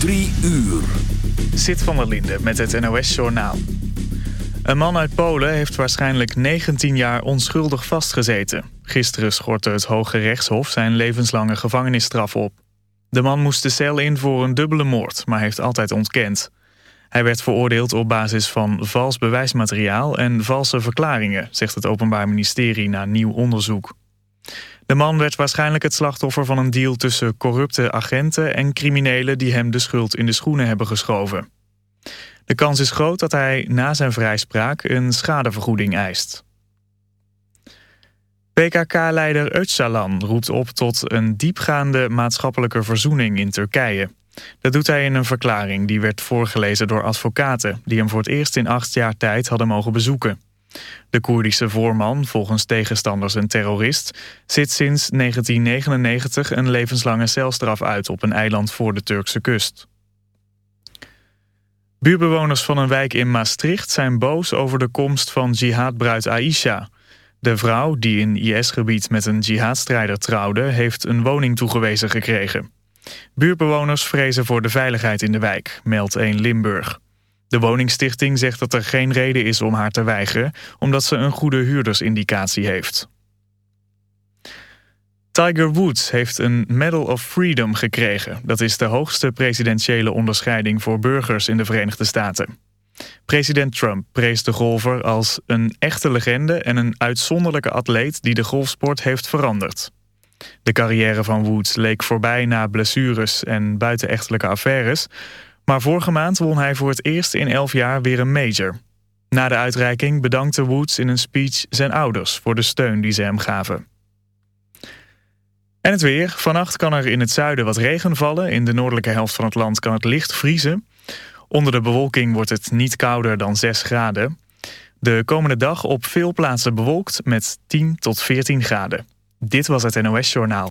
Drie uur. Zit van der Linde met het NOS-journaal. Een man uit Polen heeft waarschijnlijk 19 jaar onschuldig vastgezeten. Gisteren schortte het Hoge Rechtshof zijn levenslange gevangenisstraf op. De man moest de cel in voor een dubbele moord, maar heeft altijd ontkend. Hij werd veroordeeld op basis van vals bewijsmateriaal en valse verklaringen... zegt het Openbaar Ministerie na nieuw onderzoek. De man werd waarschijnlijk het slachtoffer van een deal tussen corrupte agenten en criminelen die hem de schuld in de schoenen hebben geschoven. De kans is groot dat hij na zijn vrijspraak een schadevergoeding eist. PKK-leider Öcalan roept op tot een diepgaande maatschappelijke verzoening in Turkije. Dat doet hij in een verklaring die werd voorgelezen door advocaten... die hem voor het eerst in acht jaar tijd hadden mogen bezoeken. De Koerdische voorman, volgens tegenstanders een terrorist... zit sinds 1999 een levenslange celstraf uit op een eiland voor de Turkse kust. Buurbewoners van een wijk in Maastricht zijn boos over de komst van jihadbruid Aisha. De vrouw, die in IS-gebied met een jihadstrijder trouwde... heeft een woning toegewezen gekregen. Buurbewoners vrezen voor de veiligheid in de wijk, meldt 1 Limburg. De woningstichting zegt dat er geen reden is om haar te weigeren... omdat ze een goede huurdersindicatie heeft. Tiger Woods heeft een Medal of Freedom gekregen. Dat is de hoogste presidentiële onderscheiding voor burgers in de Verenigde Staten. President Trump prees de golfer als een echte legende... en een uitzonderlijke atleet die de golfsport heeft veranderd. De carrière van Woods leek voorbij na blessures en buitenechtelijke affaires... Maar vorige maand won hij voor het eerst in elf jaar weer een major. Na de uitreiking bedankte Woods in een speech zijn ouders voor de steun die ze hem gaven. En het weer. Vannacht kan er in het zuiden wat regen vallen. In de noordelijke helft van het land kan het licht vriezen. Onder de bewolking wordt het niet kouder dan 6 graden. De komende dag op veel plaatsen bewolkt met 10 tot 14 graden. Dit was het NOS Journaal.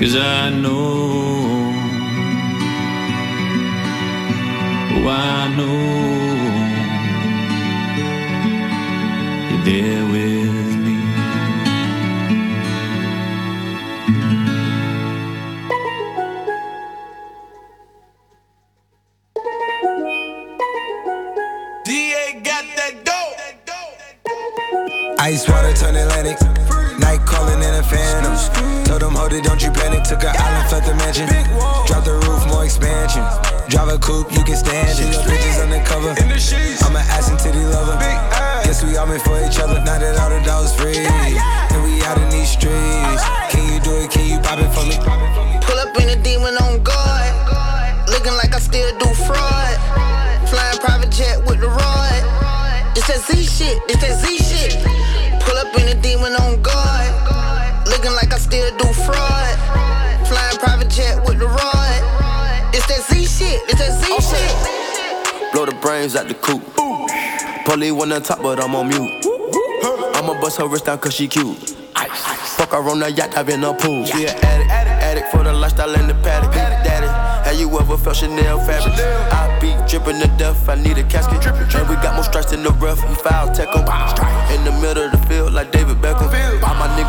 Cause I know, oh, I know. You're there with Took an shit. Blow the coop. Polly one on top, but I'm on mute. I'ma bust her wrist down cause she cute. Fuck her on the yacht, I've in a pool. She an addict, addict for the lifestyle and the paddock. Daddy, have you ever felt Chanel fabric? I be dripping to death, I need a casket. And we got more strikes in the rough, we foul tech 'em. In the middle of the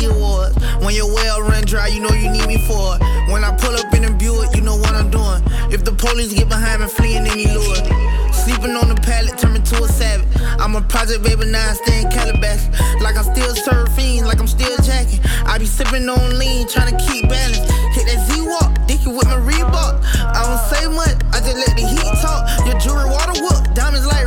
BET Awards. When your well run dry, you know you need me for it. When I pull up in a Buick, you know what I'm doing. If the police get behind me, fleeing any lure. Sleeping on the pallet, turn me to a savage. I'm a project baby, now I stay in Calabash. Like I'm still surfing, like I'm still jacking. I be sipping on lean, trying to keep balance. Hit that Z walk, dicky with my Reebok. I don't say much, I just let the heat talk. Your jewelry water whoop, diamonds like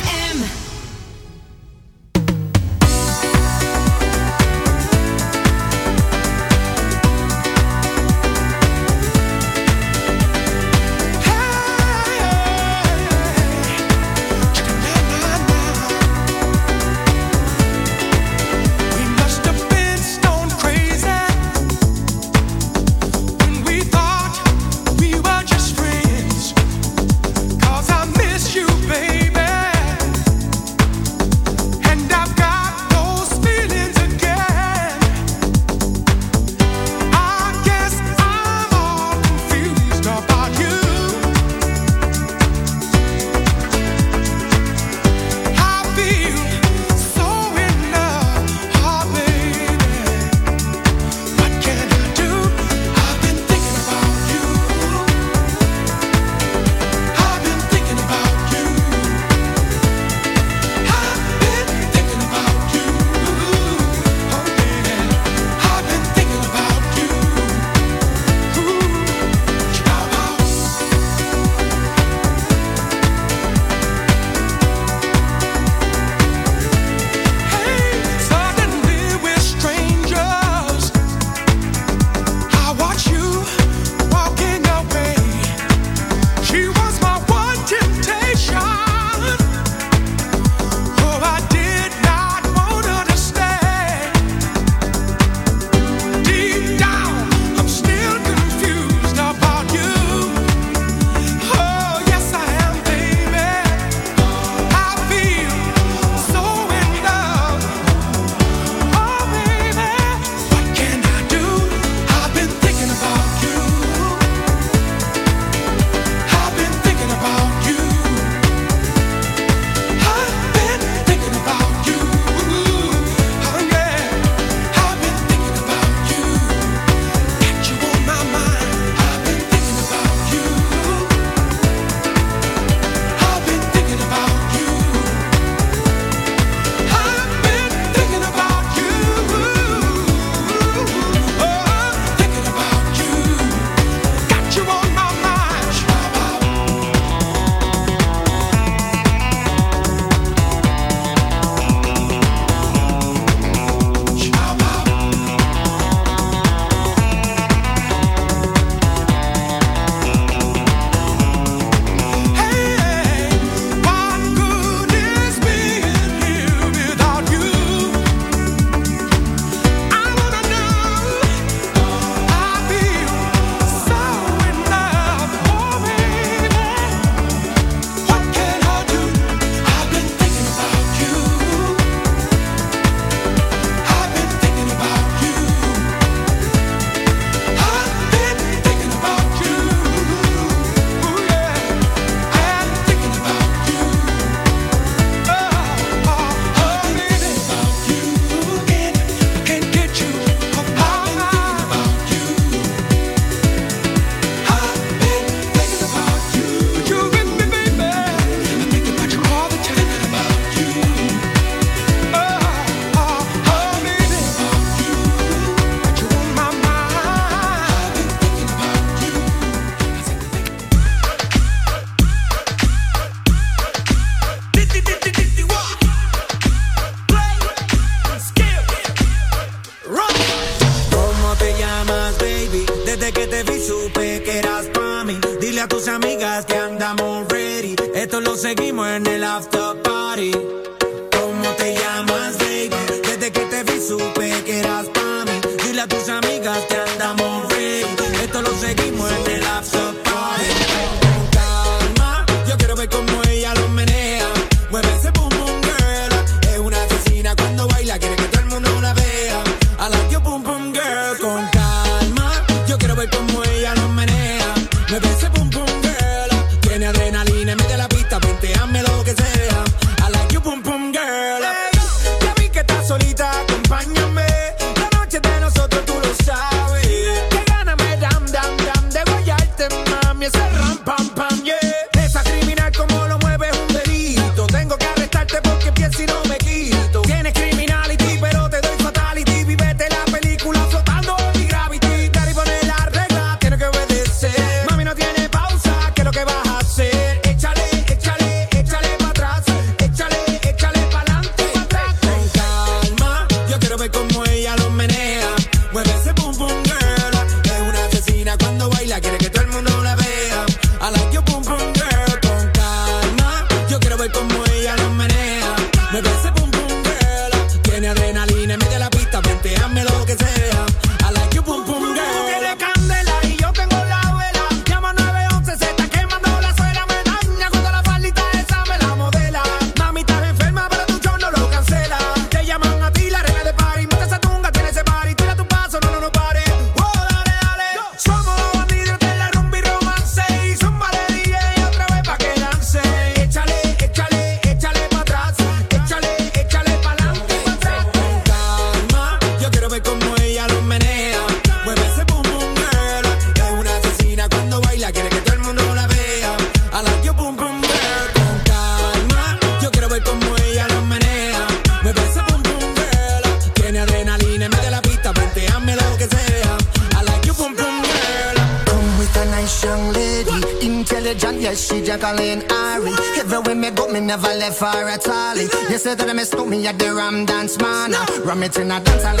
It in a dance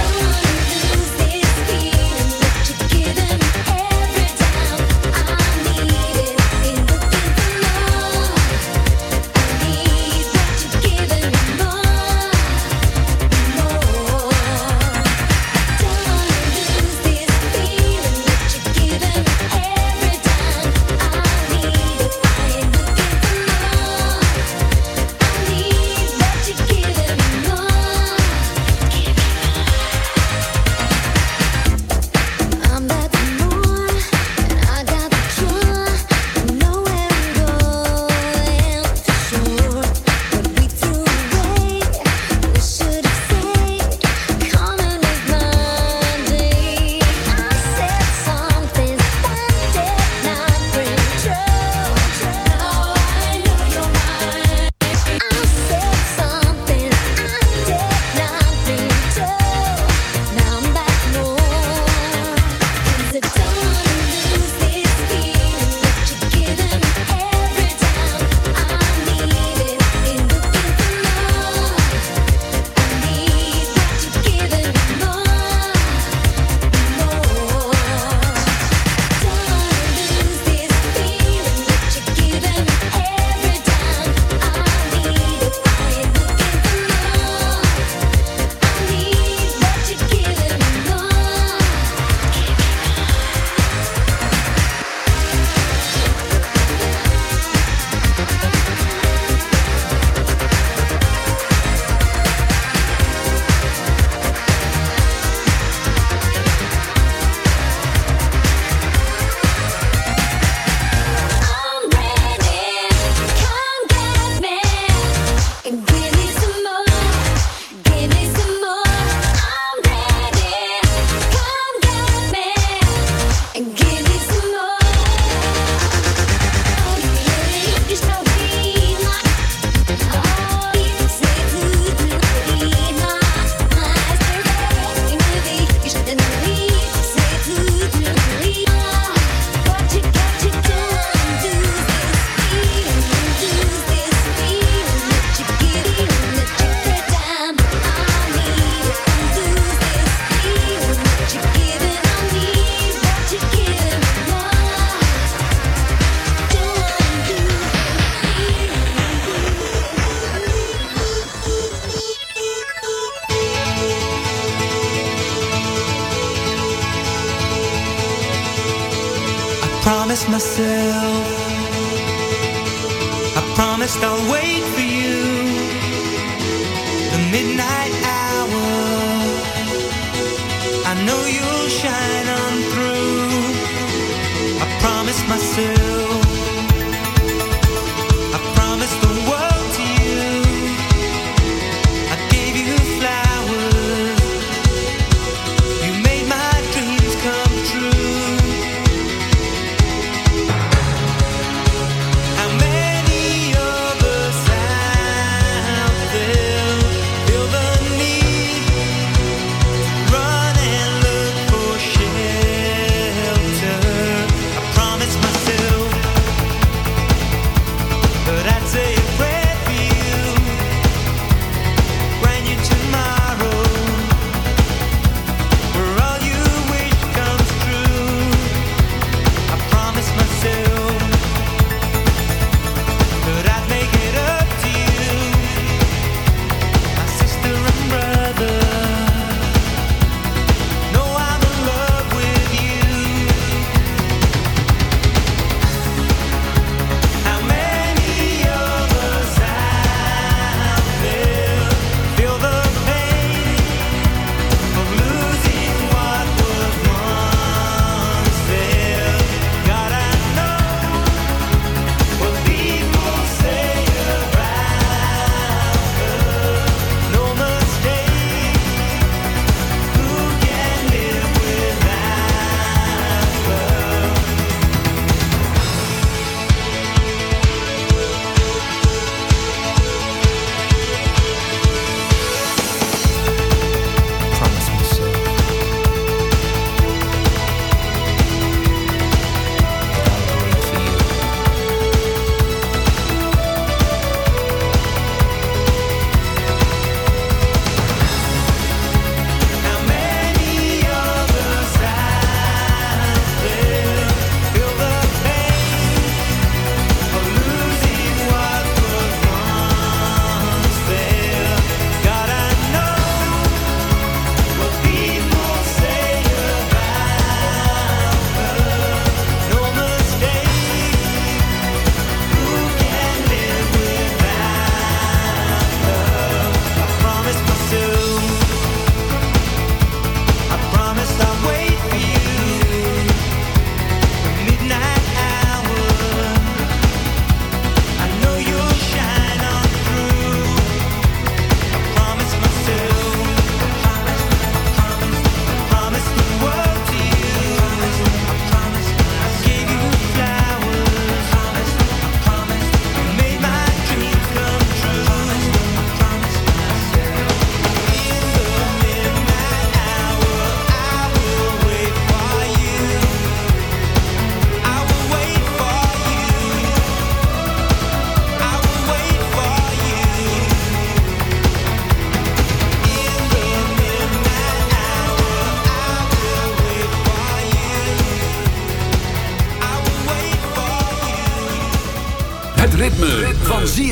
Cause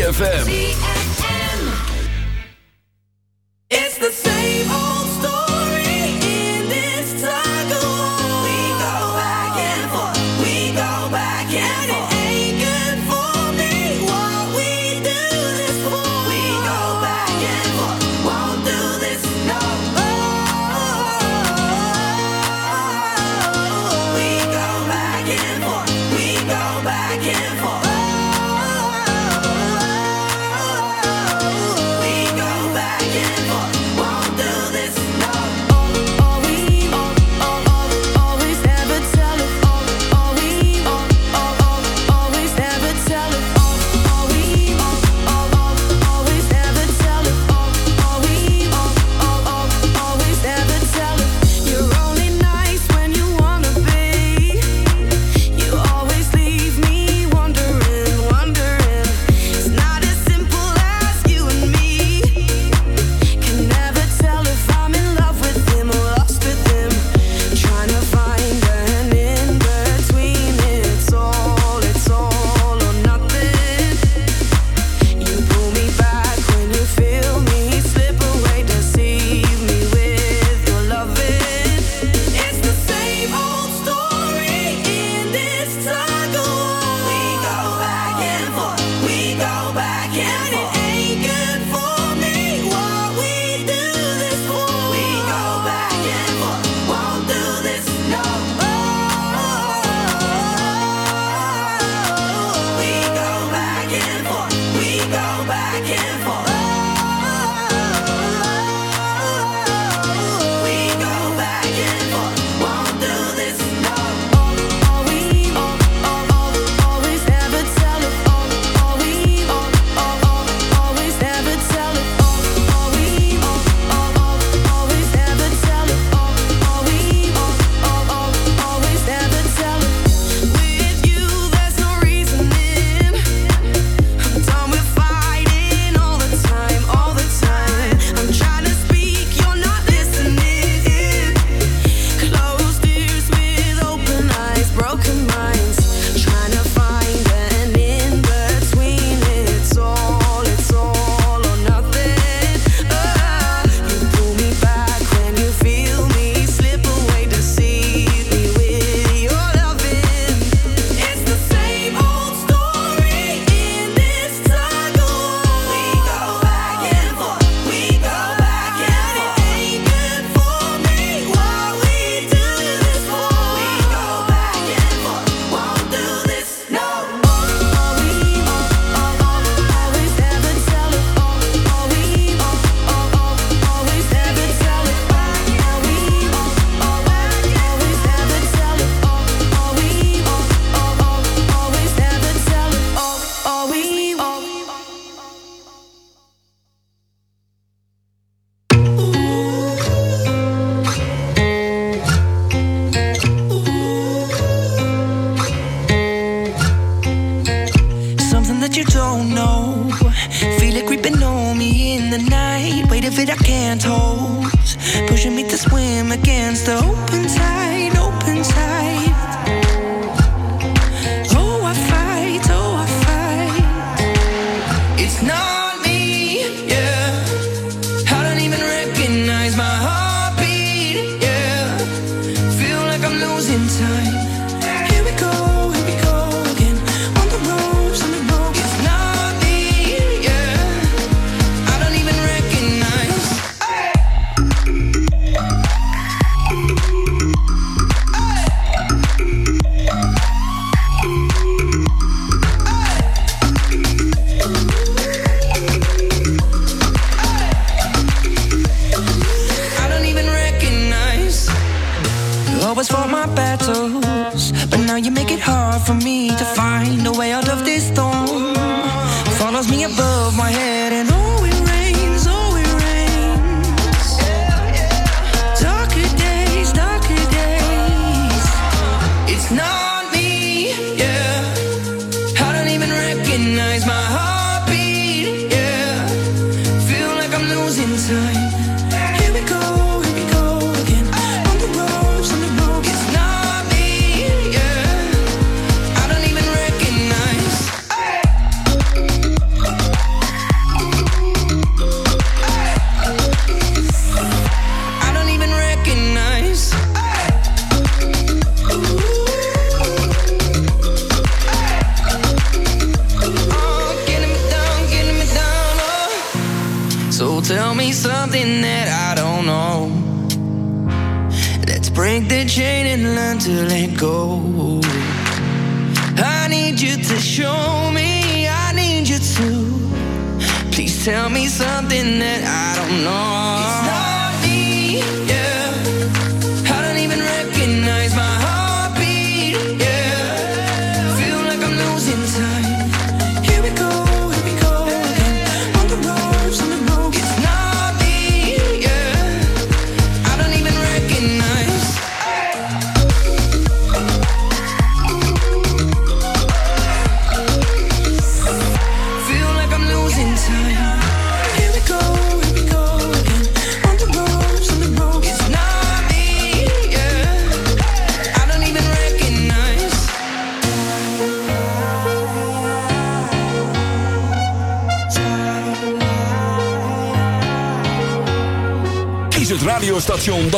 ZFM.